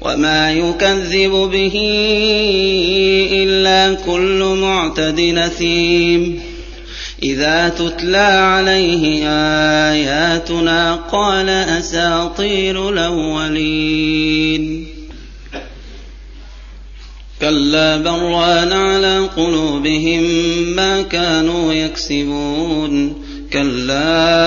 وما يكذب به إلا كل معتد نثيم إذا تتلى عليه آياتنا قال أساطير الأولين كلا بران على قلوبهم ما كانوا يكسبون كلا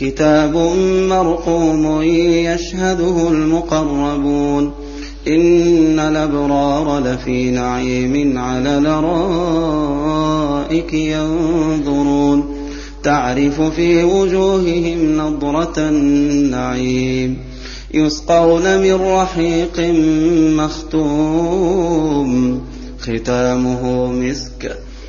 كتاب مرقوم يشهده المقربون إن الأبرار لفي نعيم على الأرائك ينظرون. تعرف في وجوههم نضرة النعيم. يسقون من رحيق مختوم. ختامه مسك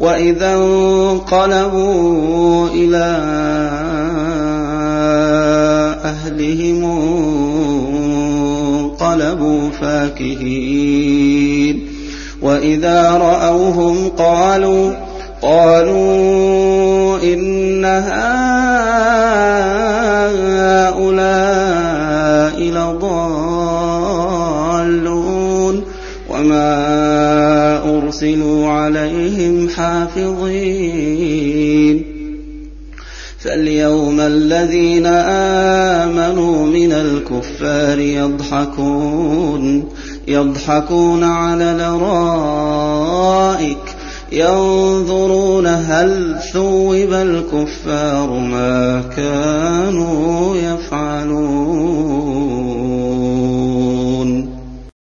وإذا انقلبوا إلى أهلهم انقلبوا فاكهين وإذا رأوهم قالوا قالوا إن هؤلاء لضالون وما أرسلوا عليهم حافظين. فاليوم الذين آمنوا من الكفار يضحكون يضحكون على الأرائك ينظرون هل ثوب الكفار ما كانوا